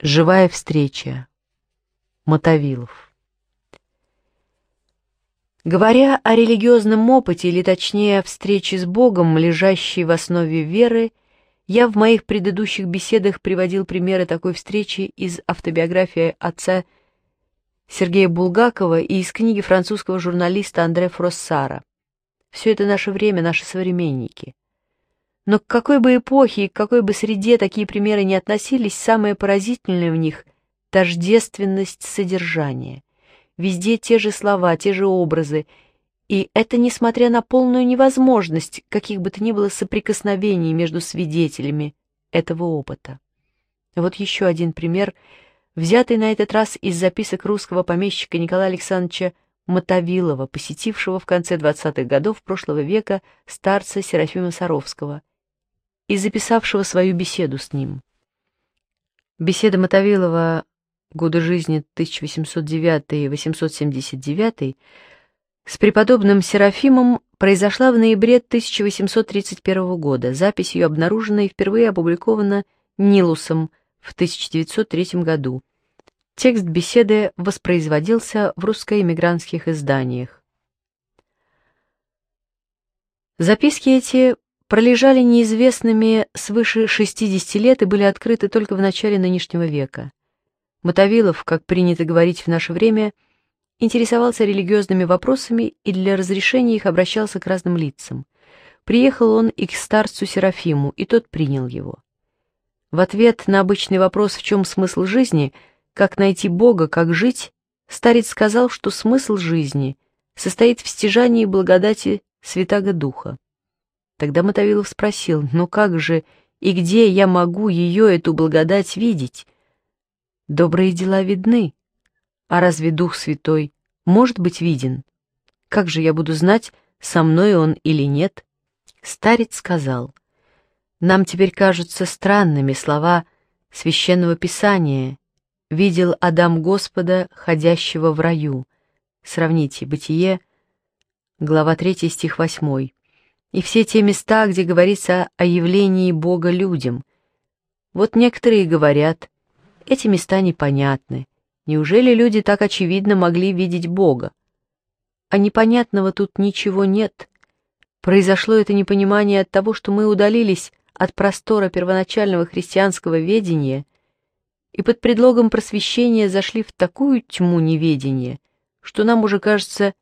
Живая встреча. Мотовилов. Говоря о религиозном опыте, или точнее о встрече с Богом, лежащей в основе веры, я в моих предыдущих беседах приводил примеры такой встречи из автобиографии отца Сергея Булгакова и из книги французского журналиста Андре Фроссара. Все это наше время, наши современники – но к какой бы эпохе и к какой бы среде такие примеры не относились, самое поразительное в них — тождественность содержания. Везде те же слова, те же образы, и это несмотря на полную невозможность каких бы то ни было соприкосновений между свидетелями этого опыта. Вот еще один пример, взятый на этот раз из записок русского помещика Николая Александровича Мотовилова, посетившего в конце 20-х годов прошлого века старца Серафима Саровского и записавшего свою беседу с ним. Беседа Мотовилова годы жизни 1809-879 с преподобным Серафимом произошла в ноябре 1831 года. Запись ее обнаружена и впервые опубликована Нилусом в 1903 году. Текст беседы воспроизводился в русско-эмигрантских изданиях. Записки эти пролежали неизвестными свыше 60 лет и были открыты только в начале нынешнего века. Мотовилов, как принято говорить в наше время, интересовался религиозными вопросами и для разрешения их обращался к разным лицам. Приехал он и к старцу Серафиму, и тот принял его. В ответ на обычный вопрос «в чем смысл жизни?», «как найти Бога?», «как жить?», старец сказал, что смысл жизни состоит в стяжании благодати Святаго Духа. Тогда Мотовилов спросил, «Ну как же и где я могу ее, эту благодать, видеть? Добрые дела видны, а разве Дух Святой может быть виден? Как же я буду знать, со мной он или нет?» Старец сказал, «Нам теперь кажутся странными слова Священного Писания. Видел Адам Господа, ходящего в раю». Сравните «Бытие», глава 3, стих 8 и все те места, где говорится о явлении Бога людям. Вот некоторые говорят, эти места непонятны. Неужели люди так очевидно могли видеть Бога? А непонятного тут ничего нет. Произошло это непонимание от того, что мы удалились от простора первоначального христианского ведения и под предлогом просвещения зашли в такую тьму неведения, что нам уже кажется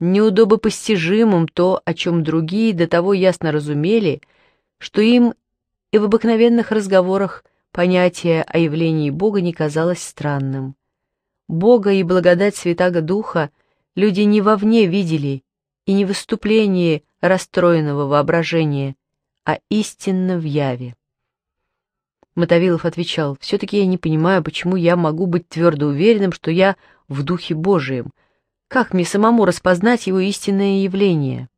неудобопостижимым то, о чем другие до того ясно разумели, что им и в обыкновенных разговорах понятие о явлении Бога не казалось странным. Бога и благодать Святаго Духа люди не вовне видели и не в выступлении расстроенного воображения, а истинно в яве. Мотовилов отвечал, «Все-таки я не понимаю, почему я могу быть твердо уверенным, что я в Духе Божием, как мне самому распознать его истинное явление?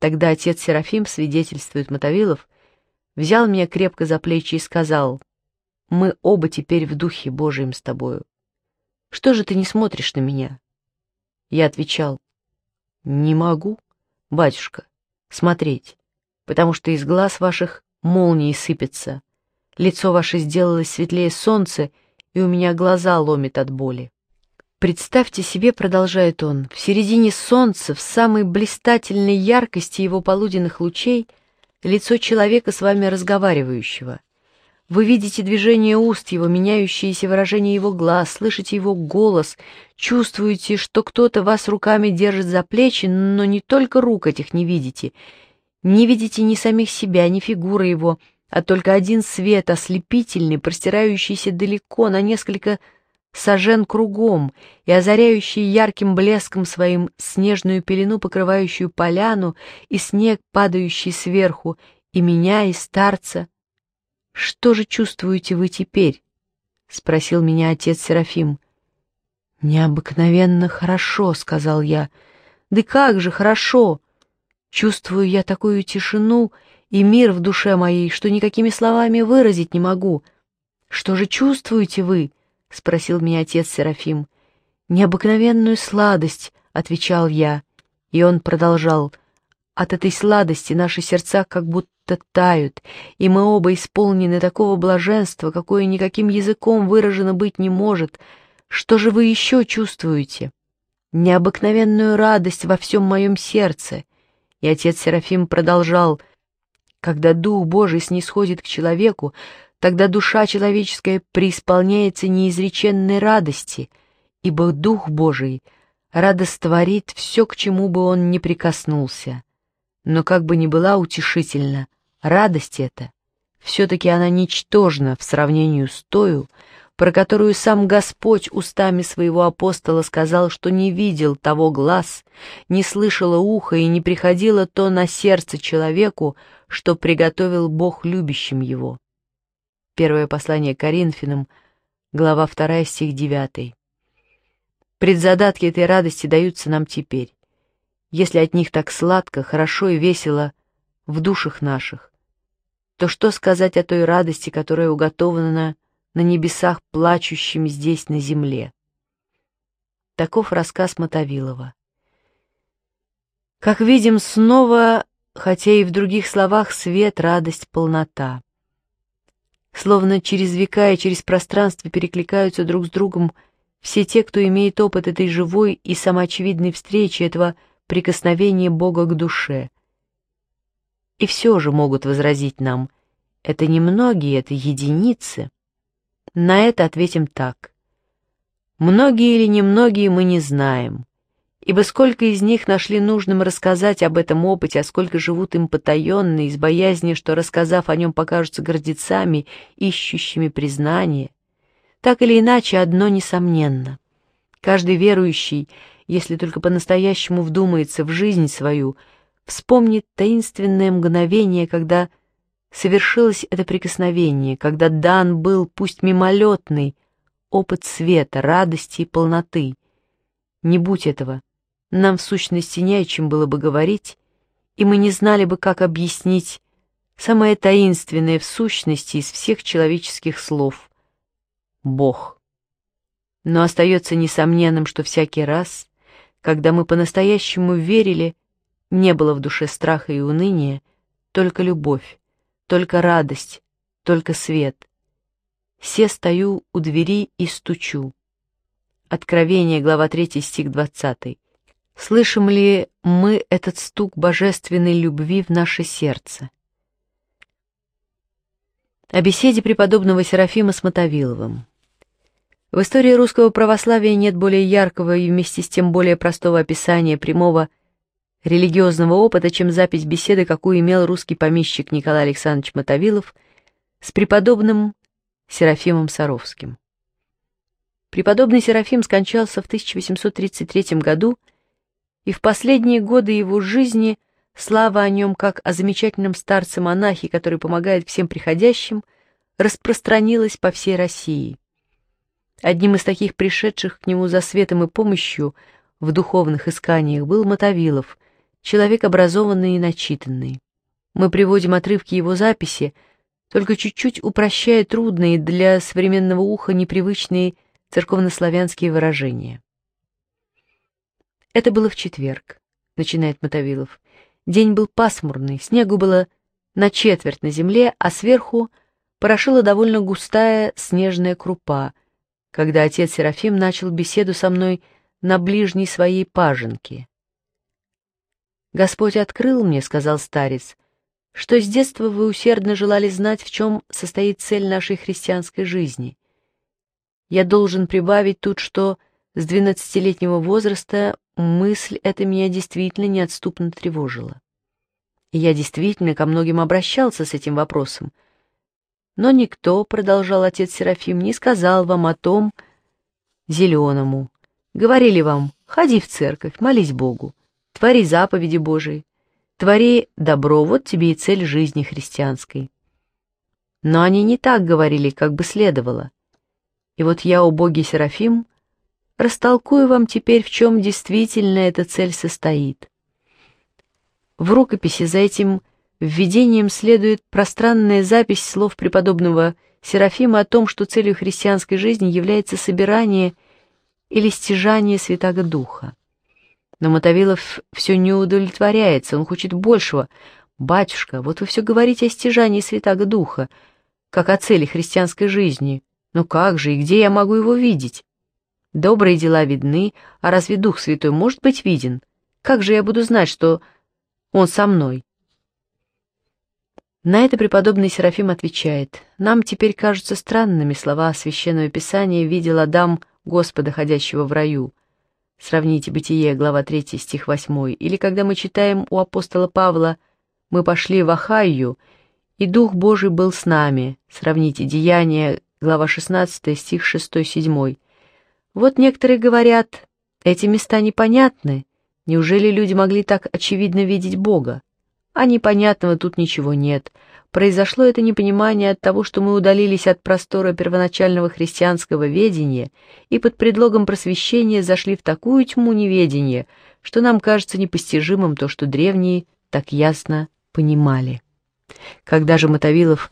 Тогда отец Серафим, свидетельствует Мотовилов, взял меня крепко за плечи и сказал, «Мы оба теперь в Духе Божьем с тобою. Что же ты не смотришь на меня?» Я отвечал, «Не могу, батюшка, смотреть, потому что из глаз ваших молнии сыпятся, лицо ваше сделалось светлее солнца, и у меня глаза ломит от боли». Представьте себе, продолжает он, в середине солнца, в самой блистательной яркости его полуденных лучей, лицо человека с вами разговаривающего. Вы видите движение уст его, меняющиеся выражение его глаз, слышите его голос, чувствуете, что кто-то вас руками держит за плечи, но не только рук этих не видите. Не видите ни самих себя, ни фигуры его, а только один свет, ослепительный, простирающийся далеко на несколько сажен кругом и озаряющий ярким блеском своим снежную пелену, покрывающую поляну, и снег, падающий сверху, и меня, и старца. «Что же чувствуете вы теперь?» — спросил меня отец Серафим. «Необыкновенно хорошо», — сказал я. «Да как же хорошо! Чувствую я такую тишину и мир в душе моей, что никакими словами выразить не могу. Что же чувствуете вы?» — спросил меня отец Серафим. «Необыкновенную сладость», — отвечал я. И он продолжал. «От этой сладости наши сердца как будто тают, и мы оба исполнены такого блаженства, какое никаким языком выражено быть не может. Что же вы еще чувствуете?» «Необыкновенную радость во всем моем сердце». И отец Серафим продолжал. «Когда Дух Божий снисходит к человеку, Тогда душа человеческая преисполняется неизреченной радости, ибо Дух Божий радостворит все, к чему бы он ни прикоснулся. Но как бы ни была утешительна, радость эта, все-таки она ничтожна в сравнении с тою, про которую сам Господь устами своего апостола сказал, что не видел того глаз, не слышало ухо и не приходило то на сердце человеку, что приготовил Бог любящим его. Первое послание Коринфянам, глава 2, стих 9. Предзадатки этой радости даются нам теперь, если от них так сладко, хорошо и весело в душах наших, то что сказать о той радости, которая уготована на небесах плачущим здесь на земле? Таков рассказ Мотовилова. Как видим, снова, хотя и в других словах, свет, радость, полнота — Словно через века и через пространство перекликаются друг с другом все те, кто имеет опыт этой живой и самоочевидной встречи, этого прикосновения Бога к душе. И все же могут возразить нам, это не многие, это единицы. На это ответим так. Многие или немногие мы не знаем ибо сколько из них нашли нужным рассказать об этом опыте, а сколько живут им потаенно, из боязни, что, рассказав о нем, покажутся гордецами, ищущими признания. Так или иначе, одно несомненно. Каждый верующий, если только по-настоящему вдумается в жизнь свою, вспомнит таинственное мгновение, когда совершилось это прикосновение, когда дан был, пусть мимолетный, опыт света, радости и полноты. Не будь этого, нам в сущности не о чем было бы говорить, и мы не знали бы, как объяснить самое таинственное в сущности из всех человеческих слов — Бог. Но остается несомненным, что всякий раз, когда мы по-настоящему верили, не было в душе страха и уныния, только любовь, только радость, только свет. Все стою у двери и стучу. Откровение, глава 3, стих 20. Слышим ли мы этот стук божественной любви в наше сердце? О беседе преподобного Серафима с Мотовиловым. В истории русского православия нет более яркого и вместе с тем более простого описания прямого религиозного опыта, чем запись беседы, какую имел русский помещик Николай Александрович Мотовилов с преподобным Серафимом Саровским. Преподобный Серафим скончался в 1833 году и в последние годы его жизни слава о нем как о замечательном старце-монахе, который помогает всем приходящим, распространилась по всей России. Одним из таких пришедших к нему за светом и помощью в духовных исканиях был Мотовилов, человек образованный и начитанный. Мы приводим отрывки его записи, только чуть-чуть упрощая трудные для современного уха непривычные церковнославянские выражения. Это было в четверг, начинает Мотовилов. День был пасмурный, снегу было на четверть на земле, а сверху порошила довольно густая снежная крупа, когда отец Серафим начал беседу со мной на ближней своей паженке. «Господь открыл мне, — сказал старец, — что с детства вы усердно желали знать, в чем состоит цель нашей христианской жизни. Я должен прибавить тут, что с двенадцатилетнего возраста Мысль эта меня действительно неотступно тревожила. Я действительно ко многим обращался с этим вопросом. Но никто, — продолжал отец Серафим, — не сказал вам о том зеленому. Говорили вам, ходи в церковь, молись Богу, твори заповеди Божии, твори добро, вот тебе и цель жизни христианской. Но они не так говорили, как бы следовало. И вот я, убогий Серафим, растолкую вам теперь, в чем действительно эта цель состоит. В рукописи за этим введением следует пространная запись слов преподобного Серафима о том, что целью христианской жизни является собирание или стяжание Святаго Духа. Но Мотовилов все не удовлетворяется, он хочет большего. «Батюшка, вот вы все говорите о стяжании Святаго Духа, как о цели христианской жизни. Но как же и где я могу его видеть?» Добрые дела видны, а разве Дух Святой может быть виден? Как же я буду знать, что Он со мной?» На это преподобный Серафим отвечает, «Нам теперь кажутся странными слова Священного Писания «Видел Адам Господа, ходящего в раю». Сравните Бытие, глава 3, стих 8, или когда мы читаем у апостола Павла «Мы пошли в Ахайю, и Дух Божий был с нами». Сравните Деяния, глава 16, стих 6-7. Вот некоторые говорят, эти места непонятны, неужели люди могли так очевидно видеть Бога? А непонятного тут ничего нет. Произошло это непонимание от того, что мы удалились от простора первоначального христианского ведения и под предлогом просвещения зашли в такую тьму неведения, что нам кажется непостижимым то, что древние так ясно понимали. Когда же Мотовилов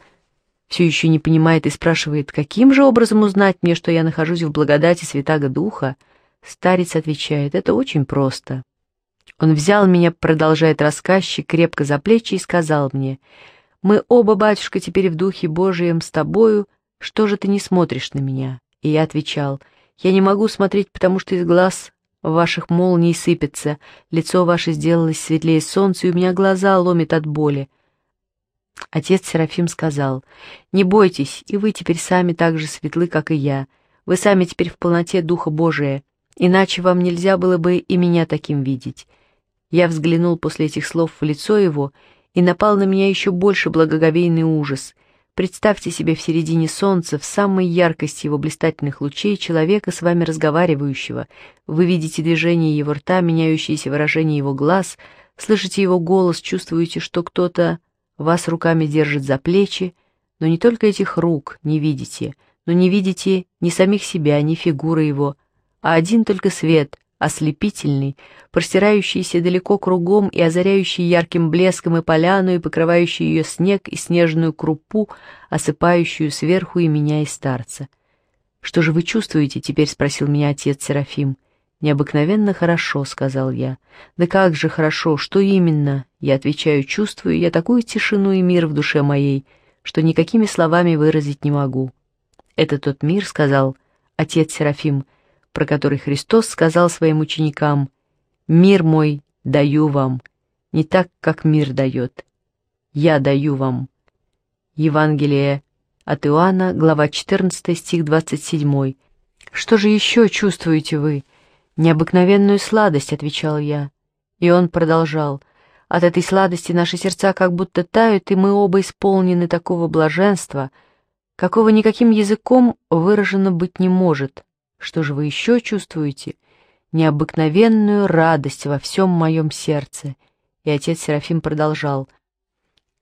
все еще не понимает и спрашивает, каким же образом узнать мне, что я нахожусь в благодати Святаго Духа, старец отвечает, это очень просто. Он взял меня, продолжает рассказчик, крепко за плечи и сказал мне, «Мы оба, батюшка, теперь в Духе Божием с тобою, что же ты не смотришь на меня?» И я отвечал, «Я не могу смотреть, потому что из глаз ваших молний сыпется, лицо ваше сделалось светлее солнца, и у меня глаза ломит от боли. Отец Серафим сказал, «Не бойтесь, и вы теперь сами так же светлы, как и я. Вы сами теперь в полноте Духа Божия, иначе вам нельзя было бы и меня таким видеть». Я взглянул после этих слов в лицо его, и напал на меня еще больше благоговейный ужас. Представьте себе в середине солнца, в самой яркости его блистательных лучей, человека, с вами разговаривающего. Вы видите движение его рта, меняющееся выражение его глаз, слышите его голос, чувствуете, что кто-то вас руками держит за плечи, но не только этих рук не видите, но не видите ни самих себя, ни фигуры его, а один только свет, ослепительный, простирающийся далеко кругом и озаряющий ярким блеском и поляну, и покрывающий ее снег и снежную крупу, осыпающую сверху и меня, и старца. «Что же вы чувствуете?» — теперь спросил меня отец Серафим. — «Необыкновенно хорошо», — сказал я. «Да как же хорошо, что именно?» Я отвечаю, чувствую я такую тишину и мир в душе моей, что никакими словами выразить не могу. «Это тот мир», — сказал отец Серафим, про который Христос сказал своим ученикам, «Мир мой даю вам, не так, как мир дает. Я даю вам». Евангелие от Иоанна, глава 14, стих 27. «Что же еще чувствуете вы?» «Необыкновенную сладость», — отвечал я. И он продолжал. «От этой сладости наши сердца как будто тают, и мы оба исполнены такого блаженства, какого никаким языком выражено быть не может. Что же вы еще чувствуете? Необыкновенную радость во всем моем сердце». И отец Серафим продолжал.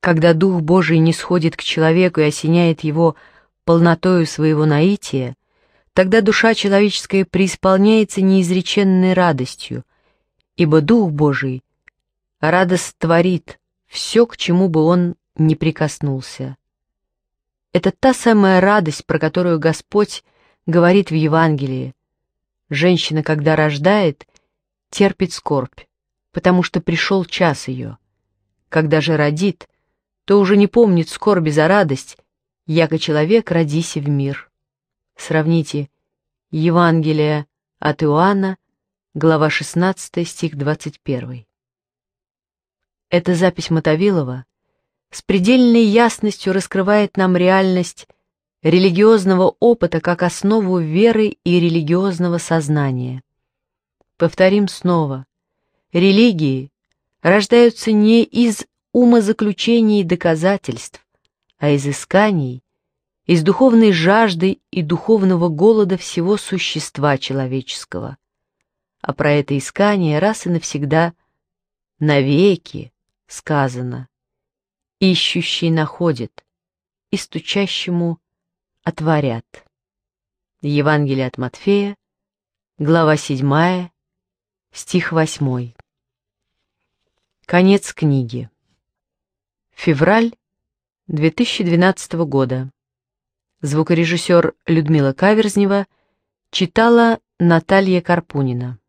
«Когда Дух Божий не сходит к человеку и осеняет его полнотою своего наития, Тогда душа человеческая преисполняется неизреченной радостью, ибо Дух Божий радость творит все, к чему бы он ни прикоснулся. Это та самая радость, про которую Господь говорит в Евангелии. Женщина, когда рождает, терпит скорбь, потому что пришел час ее. Когда же родит, то уже не помнит скорби за радость, яко человек родися в мир. Сравните Евангелие от Иоанна, глава 16, стих 21. Эта запись Мотовилова с предельной ясностью раскрывает нам реальность религиозного опыта как основу веры и религиозного сознания. Повторим снова. Религии рождаются не из умозаключений и доказательств, а из исканий из духовной жажды и духовного голода всего существа человеческого. А про это искание раз и навсегда, навеки, сказано. Ищущий находит, и стучащему отворят. Евангелие от Матфея, глава 7, стих 8. Конец книги. Февраль 2012 года. Звукорежиссер Людмила Каверзнева читала Наталья Карпунина.